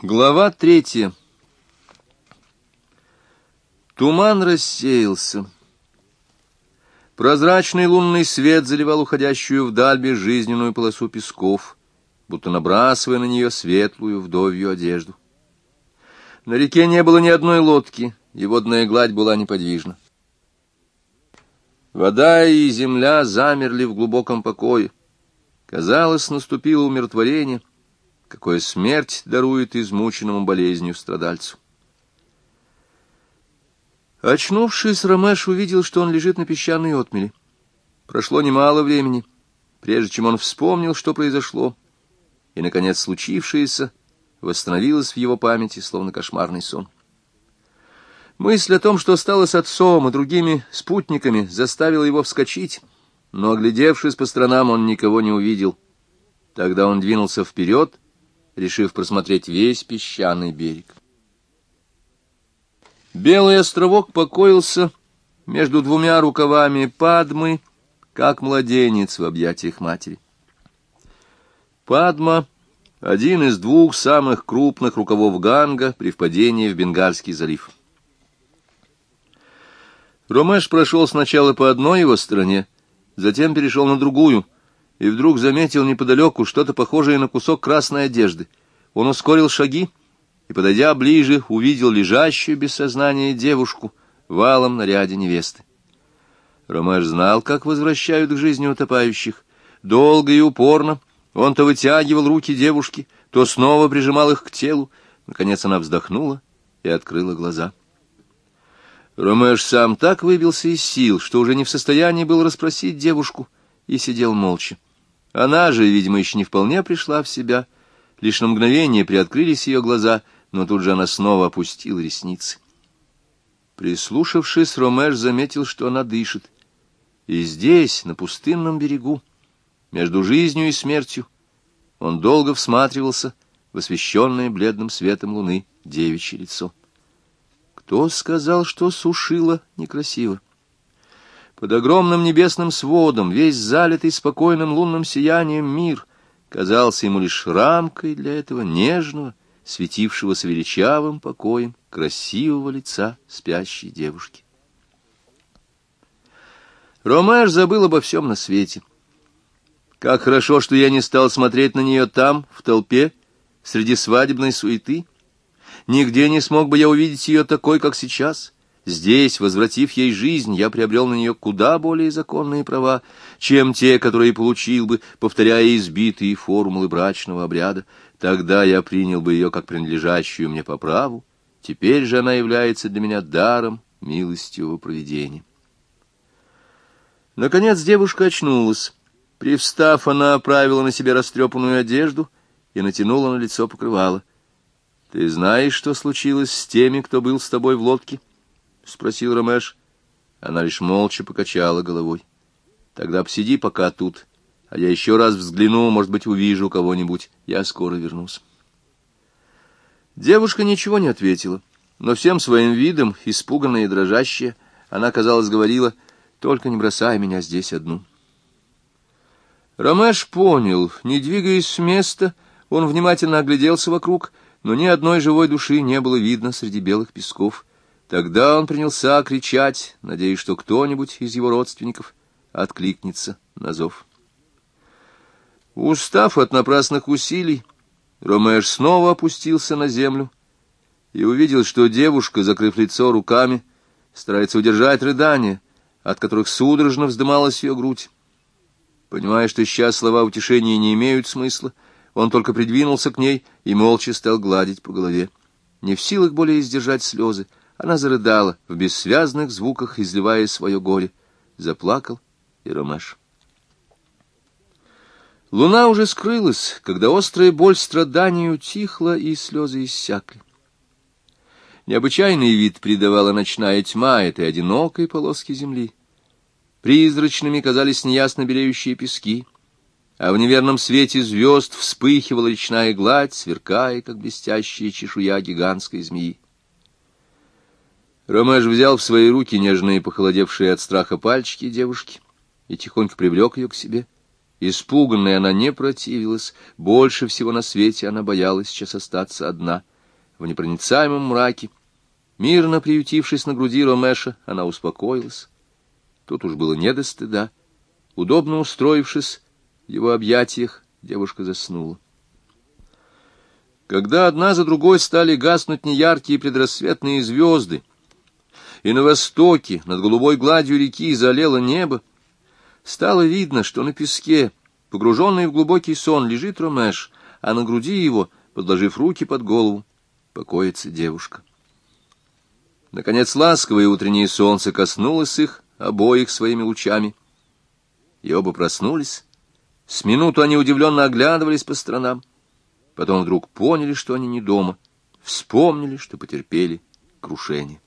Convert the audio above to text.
Глава третья. Туман рассеялся. Прозрачный лунный свет заливал уходящую вдаль безжизненную полосу песков, будто набрасывая на нее светлую вдовью одежду. На реке не было ни одной лодки, и водная гладь была неподвижна. Вода и земля замерли в глубоком покое. Казалось, наступило умиротворение, какое смерть дарует измученному болезнью страдальцу. Очнувшись, Ромеш увидел, что он лежит на песчаной отмели. Прошло немало времени, прежде чем он вспомнил, что произошло, и, наконец, случившееся восстановилось в его памяти, словно кошмарный сон. Мысль о том, что стало с отцом и другими спутниками, заставила его вскочить, но, оглядевшись по сторонам, он никого не увидел. Тогда он двинулся вперед, решив просмотреть весь песчаный берег. Белый островок покоился между двумя рукавами Падмы, как младенец в объятиях матери. Падма — один из двух самых крупных рукавов Ганга при впадении в Бенгальский залив. Ромеш прошел сначала по одной его стороне, затем перешел на другую, и вдруг заметил неподалеку что-то похожее на кусок красной одежды. Он ускорил шаги и, подойдя ближе, увидел лежащую без сознания девушку в алом наряде невесты. Ромеш знал, как возвращают к жизни утопающих. Долго и упорно он то вытягивал руки девушки, то снова прижимал их к телу. Наконец она вздохнула и открыла глаза. Ромеш сам так выбился из сил, что уже не в состоянии был расспросить девушку, и сидел молча. Она же, видимо, еще не вполне пришла в себя. Лишь на мгновение приоткрылись ее глаза, но тут же она снова опустила ресницы. Прислушавшись, Ромеш заметил, что она дышит. И здесь, на пустынном берегу, между жизнью и смертью, он долго всматривался в освещенное бледным светом луны девичье лицо. Кто сказал, что сушило некрасиво? Под огромным небесным сводом, весь залитый спокойным лунным сиянием мир, казался ему лишь рамкой для этого нежного, светившегося величавым покоем красивого лица спящей девушки. Ромеш забыл обо всем на свете. Как хорошо, что я не стал смотреть на нее там, в толпе, среди свадебной суеты, Нигде не смог бы я увидеть ее такой, как сейчас. Здесь, возвратив ей жизнь, я приобрел на нее куда более законные права, чем те, которые получил бы, повторяя избитые формулы брачного обряда. Тогда я принял бы ее как принадлежащую мне по праву. Теперь же она является для меня даром милостивого провидения. Наконец девушка очнулась. Привстав, она оправила на себе растрепанную одежду и натянула на лицо покрывало. — Ты знаешь, что случилось с теми, кто был с тобой в лодке? — спросил Ромеш. Она лишь молча покачала головой. — Тогда посиди пока тут, а я еще раз взгляну, может быть, увижу кого-нибудь. Я скоро вернусь. Девушка ничего не ответила, но всем своим видом, испуганная и дрожащая, она, казалось, говорила, «Только не бросай меня здесь одну». Ромеш понял, не двигаясь с места, он внимательно огляделся вокруг — но ни одной живой души не было видно среди белых песков. Тогда он принялся кричать, надеясь, что кто-нибудь из его родственников откликнется на зов. Устав от напрасных усилий, Ромеш снова опустился на землю и увидел, что девушка, закрыв лицо руками, старается удержать рыдания, от которых судорожно вздымалась ее грудь. Понимая, что сейчас слова утешения не имеют смысла, он только придвинулся к ней и молча стал гладить по голове. Не в силах более сдержать слезы, она зарыдала в бессвязных звуках, изливая свое горе. Заплакал и Ромаш. Луна уже скрылась, когда острая боль страданий утихла, и слезы иссякли. Необычайный вид придавала ночная тьма этой одинокой полоски земли. Призрачными казались неясно белеющие пески — а в неверном свете звезд вспыхивала речная гладь, сверкая, как блестящая чешуя гигантской змеи. Ромеш взял в свои руки нежные, похолодевшие от страха пальчики девушки и тихонько привлек ее к себе. Испуганная она не противилась, больше всего на свете она боялась сейчас остаться одна. В непроницаемом мраке, мирно приютившись на груди Ромеша, она успокоилась. Тут уж было не до стыда. Удобно устроившись в его объятиях, девушка заснула. Когда одна за другой стали гаснуть неяркие предрассветные звезды, и на востоке, над голубой гладью реки, залило небо, стало видно, что на песке, погруженный в глубокий сон, лежит Ромеш, а на груди его, подложив руки под голову, покоится девушка. Наконец ласковое утреннее солнце коснулось их обоих своими лучами, и оба проснулись. С минуту они удивленно оглядывались по сторонам. Потом вдруг поняли, что они не дома, вспомнили, что потерпели крушение.